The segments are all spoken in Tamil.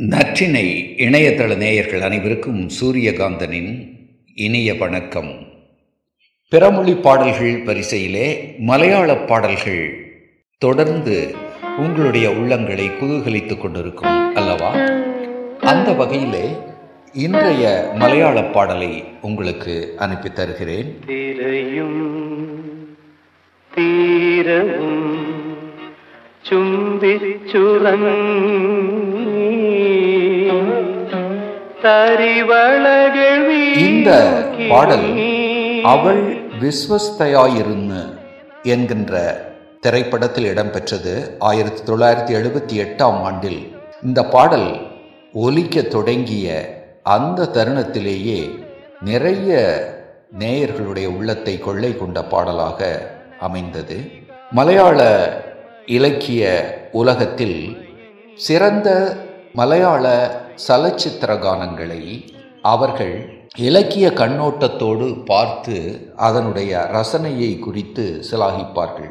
நற்றினை இணையதள நேயர்கள் அனைவருக்கும் சூரியகாந்தனின் இனிய வணக்கம். பிறமொழி பாடல்கள் வரிசையிலே மலையாள பாடல்கள் தொடர்ந்து உங்களுடைய உள்ளங்களை குதூகலித்துக் கொண்டிருக்கும் அல்லவா? அந்த வகையிலே இன்றைய மலையாள பாடலை உங்களுக்கு அனுப்பி தருகிறேன். தீரவும் சும்பிச்சுரன் இந்த பாடல் அவள் விஸ்வஸ்தையாயிருந்து என்கின்ற திரைப்படத்தில் இடம்பெற்றது. ஆயிரத்தி தொள்ளாயிரத்தி எழுபத்தி எட்டாம் ஆண்டில் இந்த பாடல் ஒலிக்க தொடங்கிய அந்த தருணத்திலேயே நிறைய நேயர்களுடைய உள்ளத்தை கொள்ளை கொண்ட பாடலாக அமைந்தது. மலையாள இலக்கிய உலகத்தில் சிறந்த மலையாள சலச்சித்திர கானங்களை அவர்கள் இலக்கிய கண்ணோட்டத்தோடு பார்த்து அதனுடைய ரசனையை குறித்து சிலாகிப்பார்கள்.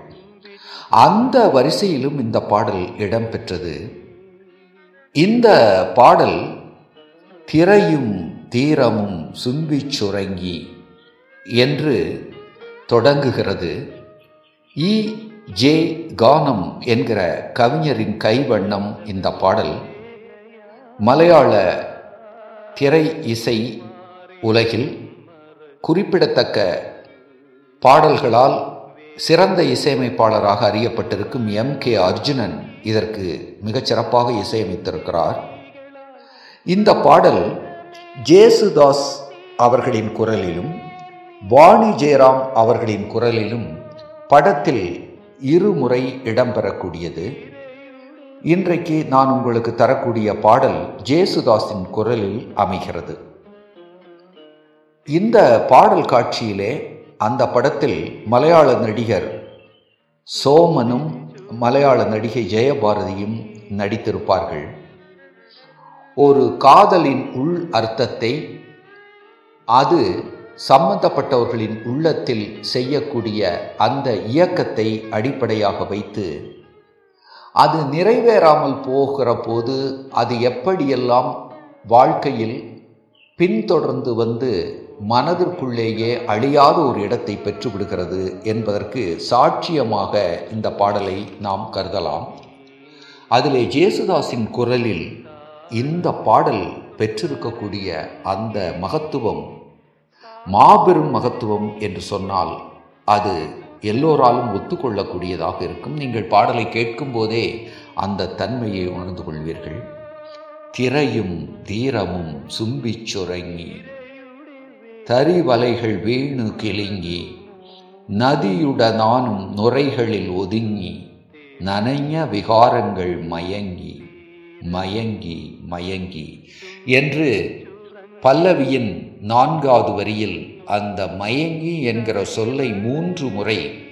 அந்த வரிசையிலும் இந்த பாடல் இடம்பெற்றது. இந்த பாடல் திரையும் தீரமும் சும்பிச் சுரங்கி என்று தொடங்குகிறது. இ. ஜே. கானம் என்கிற கவிஞரின் கைவண்ணம் இந்த பாடல். மலையாள திரை இசை உலகில் குறிப்பிடத்தக்க பாடல்களால் சிறந்த இசையமைப்பாளராக அறியப்பட்டிருக்கும் எம் கே அர்ஜுனன் இதற்கு மிகச் சிறப்பாக இசையமைத்திருக்கிறார். இந்த பாடல் ஜேசுதாஸ் அவர்களின் குரலிலும் வாணி ஜெயராம் அவர்களின் குரலிலும் படத்தில் இருமுறை இடம்பெறக்கூடியது. இன்றைக்கு நான் உங்களுக்கு தரக்கூடிய பாடல் ஜேசுதாஸின் குரலில் அமைகிறது. இந்த பாடல் காட்சியிலே அந்த படத்தில் மலையாள நடிகர் சோமனும் மலையாள நடிகை ஜெயபாரதியும் நடித்திருப்பார்கள். ஒரு காதலின் உள் அர்த்தத்தை அது சம்பந்தப்பட்டவர்களின் உள்ளத்தில் செய்யக்கூடிய அந்த இயக்கத்தை அடிப்படையாக வைத்து அது நிறைவேறாமல் போகிற போது அது எப்படியெல்லாம் வாழ்க்கையில் பின்தொடர்ந்து வந்து மனதிற்குள்ளேயே அழியாத ஒரு இடத்தை பெற்றுவிடுகிறது என்பதற்கு சாட்சியமாக இந்த பாடலை நாம் கருதலாம். அதிலே ஜேசுதாஸின் குரலில் இந்த பாடல் பெற்றிருக்கக்கூடிய அந்த மகத்துவம் மாபெரும் மகத்துவம் என்று சொன்னால் அது எல்லோராலும் ஒத்துக்கொள்ளக்கூடியதாக இருக்கும். நீங்கள் பாடலை கேட்கும் போதே அந்த தன்மையை உணர்ந்து கொள்வீர்கள். திரையும் தீரமும் சும்பிச் சுரங்கி தரிவலைகள் வீணு கிளிங்கி நதியுடனானும் நுரைகளில் ஒதுங்கி நனைய விகாரங்கள் மயங்கி மயங்கி மயங்கி என்று பல்லவியின் நான்காவது வரியில் அந்த மயங்கி என்கிற சொல்லை மூன்று முறை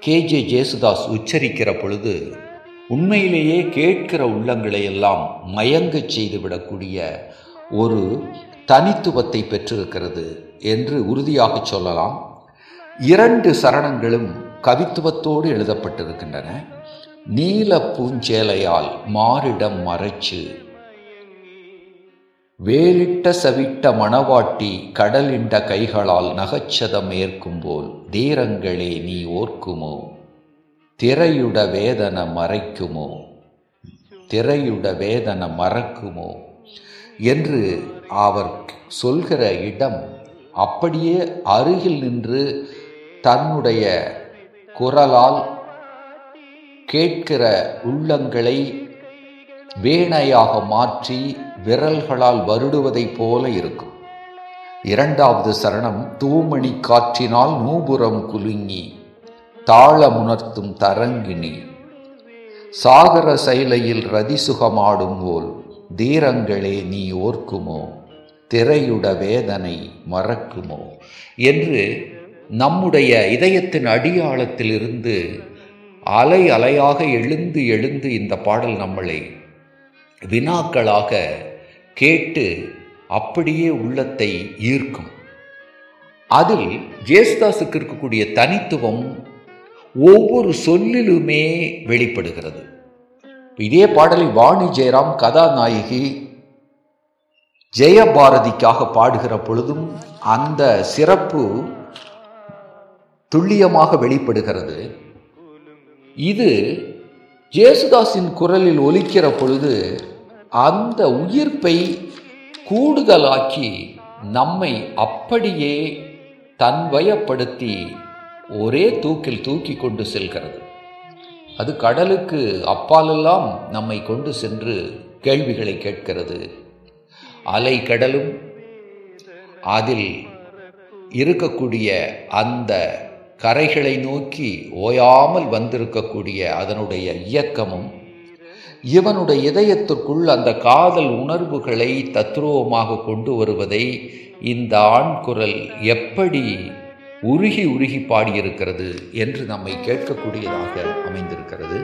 கே ஜே ஜேசுதாஸ் உச்சரிக்கிற பொழுது உண்மையிலேயே கேட்கிற உள்ளங்களை எல்லாம் மயங்கச் செய்துவிடக்கூடிய ஒரு தனித்துவத்தை பெற்றிருக்கிறது என்று உறுதியாக சொல்லலாம். இரண்டு சரணங்களும் கவித்துவத்தோடு எழுதப்பட்டிருக்கின்றன. நீல பூஞ்சேலையால் மாறிடம் மறைச்சு வேலிட்ட சவிட்ட மணவாட்டி கடலின்ற கைகளால் நகச்சதம் ஏற்கும்போல் தீரங்களே நீ ஓர்க்குமோ? திரையுட வேதன மறைக்குமோ? திரையுட வேதன மறக்குமோ? என்று அவர் சொல்கிற இடம் அப்படியே அருகில் நின்று தன்னுடைய குரலால் கேட்கிற உள்ளங்களை வேணையாக மாற்றி விரல்களால் வருடுவதைப் போல இருக்கும். இரண்டாவது சரணம் தூமணி காற்றினால் நூபுரம் குலுங்கி தாளமுணர்த்தும் தரங்கினி சாகர சைலையில் ரதிசுகமாடும் போல் தீரங்களே நீ ஓர்க்குமோ? திரையுட வேதனை மறக்குமோ? என்று நம்முடைய இதயத்தின் அடியாளத்திலிருந்து அலை அலையாக எழுந்து எழுந்து இந்த பாடல் நம்மளை வினாக்களாக கேட்டு அப்படியே உள்ளத்தை ஈர்க்கும். அதில் ஜேசுதாஸுக்கு இருக்கக்கூடிய தனித்துவம் ஒவ்வொரு சொல்லிலுமே வெளிப்படுகிறது. இதே பாடலை வாணி ஜெயராம் கதாநாயகி ஜெயபாரதிக்காக பாடுகிற பொழுதும் அந்த சிறப்பு துல்லியமாக வெளிப்படுகிறது. இது ஜேசுதாஸின் குரலில் ஒலிக்கிற பொழுது அந்த உயிர்ப்பை கூடுதலாக்கி நம்மை அப்படியே தன்வயப்படுத்தி ஒரே தூக்கில் தூக்கி கொண்டு செல்கிறது. அது கடலுக்கு அப்பாலெல்லாம் நம்மை கொண்டு சென்று கேள்விகளை கேட்கிறது. அலை கடலும் அதில் இருக்கக்கூடிய அந்த கரைகளை நோக்கி ஓயாமல் வந்திருக்கக்கூடிய அதனுடைய இயக்கமும் இவனுடைய இதயத்திற்குள் அந்த காதல் உணர்வுகளை தத்ரூபமாக கொண்டு வருவதை இந்த ஆண் குரல் எப்படி உருகி உருகி பாடியிருக்கிறது என்று நம்மை கேட்கக்கூடியதாக அமைந்திருக்கிறது.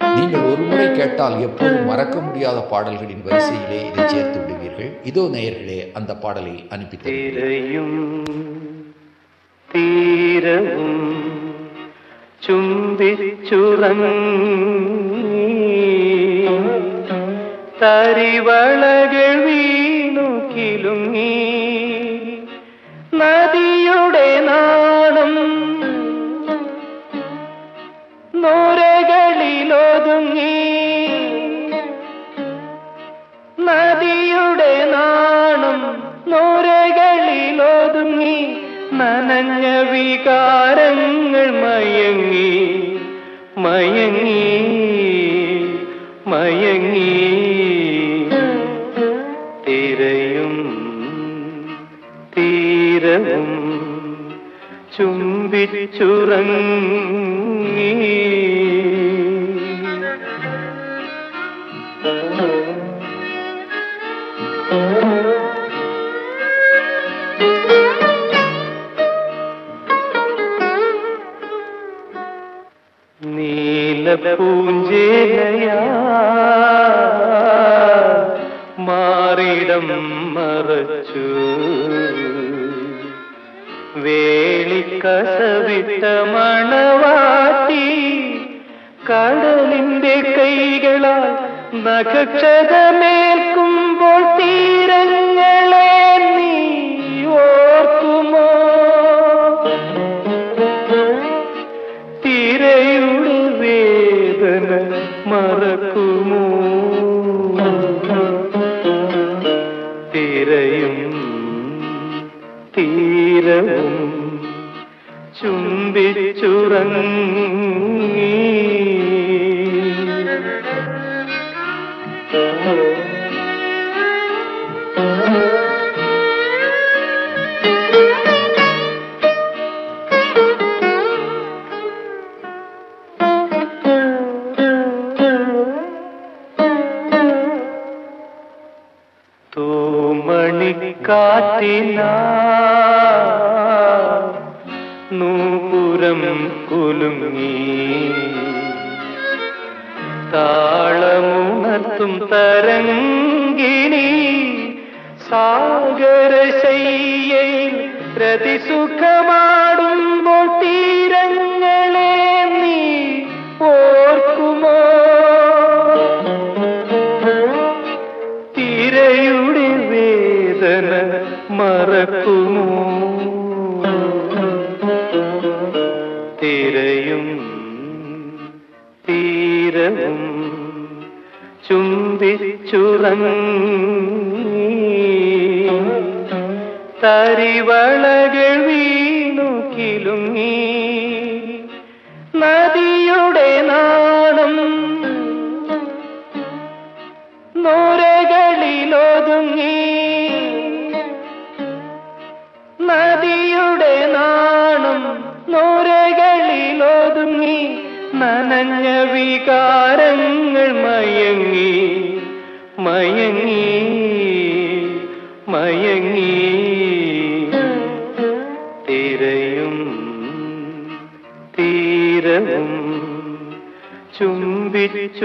நீங்கள் ஒரு கேட்டால் எப்போதும் மறக்க முடியாத பாடல்களின் வரிசையிலே இதை சேர்த்து விடுவீர்கள். இதோ நேயர்களே அந்த பாடலை அனுப்பி தீரவும் சும்பிச்சுரன் തരിവളകൾ വീണു കിലുങ്ങി. നദിയുടെ നാണം നൂരകളിലൊതുങ്ങി. നദിയുടെ നാണം നൂരകളിലൊതുങ്ങി. നനഞ്ഞ വികാരങ്ങൾ മയങ്ങി. മയങ്ങി. ചുംബിച്ചുറങ്ങി മാറിടം മറച്ചു. വേ വേളിക്കസവിട്ട മണവാട്ടി കടലിന്റെ കൈകളാൽ നഖക്ഷതമേൽക്കുമ്പോൾ തീരങ്ങളെ നീ ഓർക്കുമോ? തീരവും ചുംബിച്ചുറങ്ങി തോമണിക്കാറ്റിനാ താളമുണർത്തും തരങ്കിണി സാഗരശയ്യയിൽ പ്രതിസുഖമാടുമ്പോൾ തീരങ്ങളെ നീ ഓർക്കുമോ? തിരയുടെ വേദന മറക്കുമോ തരിവളകൾ വീണു കിലുങ്ങി. നദിയുടെ നാണം നൂരകളിലൊതുങ്ങി. നദിയുടെ നാണം നൂരകളിലൊതുങ്ങി. നനഞ്ഞ വികാരങ്ങൾ മയങ്ങി മയങ്ങി തിരയും തീരവും ചുംബിച്ചുറങ്ങി.